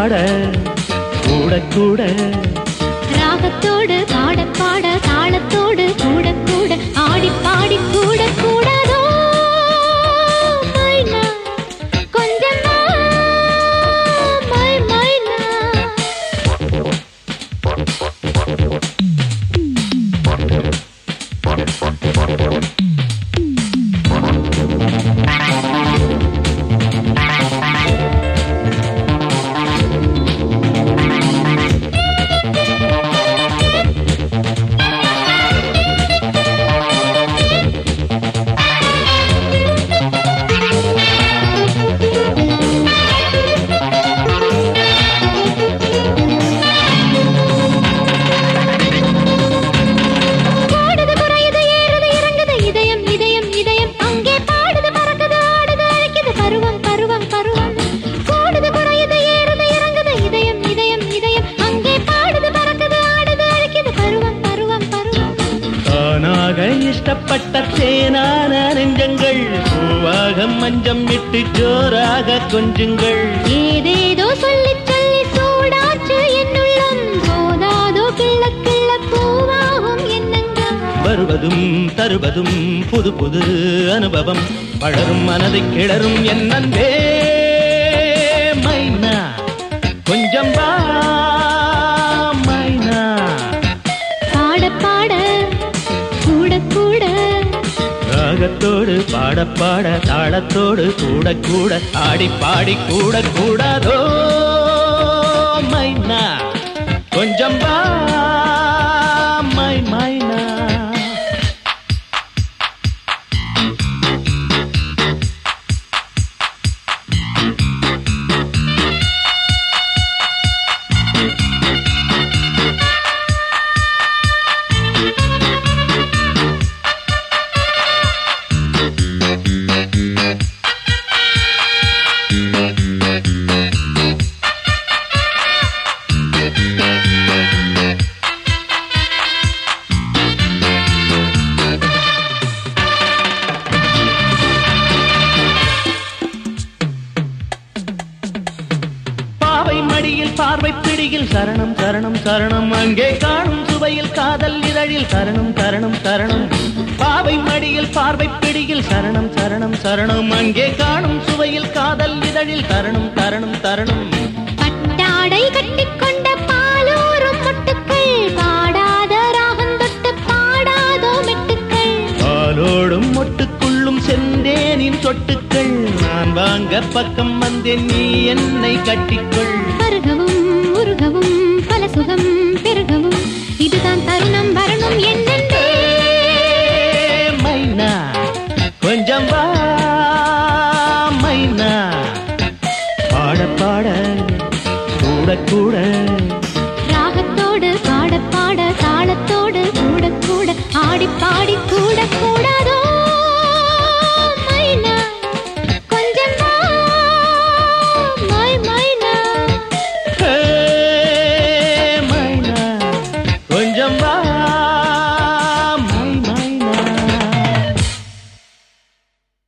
பாட கூட கூட ராகத்தோடு பாட பாட தாளத்தோடு கூட கூட ஆடி பாடி கூட தேனான நெஞ்சங்கள். பூவாக மஞ்சம் இட்டு ஜோராக கொஞ்சுங்கள். ஏதேதோ சொல்லி சொல்லி சூடாச்சு என்னுள்ளம். போதாதோ கிள்ள கிள்ள பூவாகும் எண்ணங்கள் வருவதும் தருவதும் புது புது அனுபவம். வளரும் மனதை கிளறும் என் அன்பே மைனா. கொஞ்சம் வா ராகத்தோடு பாடப்பாட தாளத்தோடு கூட கூட ஆடி பாடி கூட கூடாதோ மைனா. கொஞ்சம் பா பார்வை பிடியில் சரணம் சரணம் சரணம். அங்கே காணும் சுவையில் காதல் இதழில் சரணம் சரணம் சரணம். பாவை மடியில் பார்வை பிடியில் சரணம் சரணம் சரணம். அங்கே காணும் சுவையில் காதல் இதழில் சரணம் சரணம் சரணம். பட்டாடை கட்டிக்கொண்ட பாலூரும் முட்டுக்கள். பாடாத ராகம் தொட்டு பாடாதோ மெட்டுக்கள். பாலோடும் மொட்டுக்குள்ளும் செந்தேனின் சொட்டுக்கள். நான் வாங்க பக்கம் வந்தேன் நீ என்னை கட்டிக்கொள். பருகவும் உருகவும் பல சுகம் பெருகவும். இதுதான் தருணம் வரணும் என்னென்றே. மைனா கொஞ்சம் வா மைனா. பாட பாட கூட கூட. ராகத்தோடு பாட பாட தாளத்தோடு கூட கூட. ஆடி பாடி கூட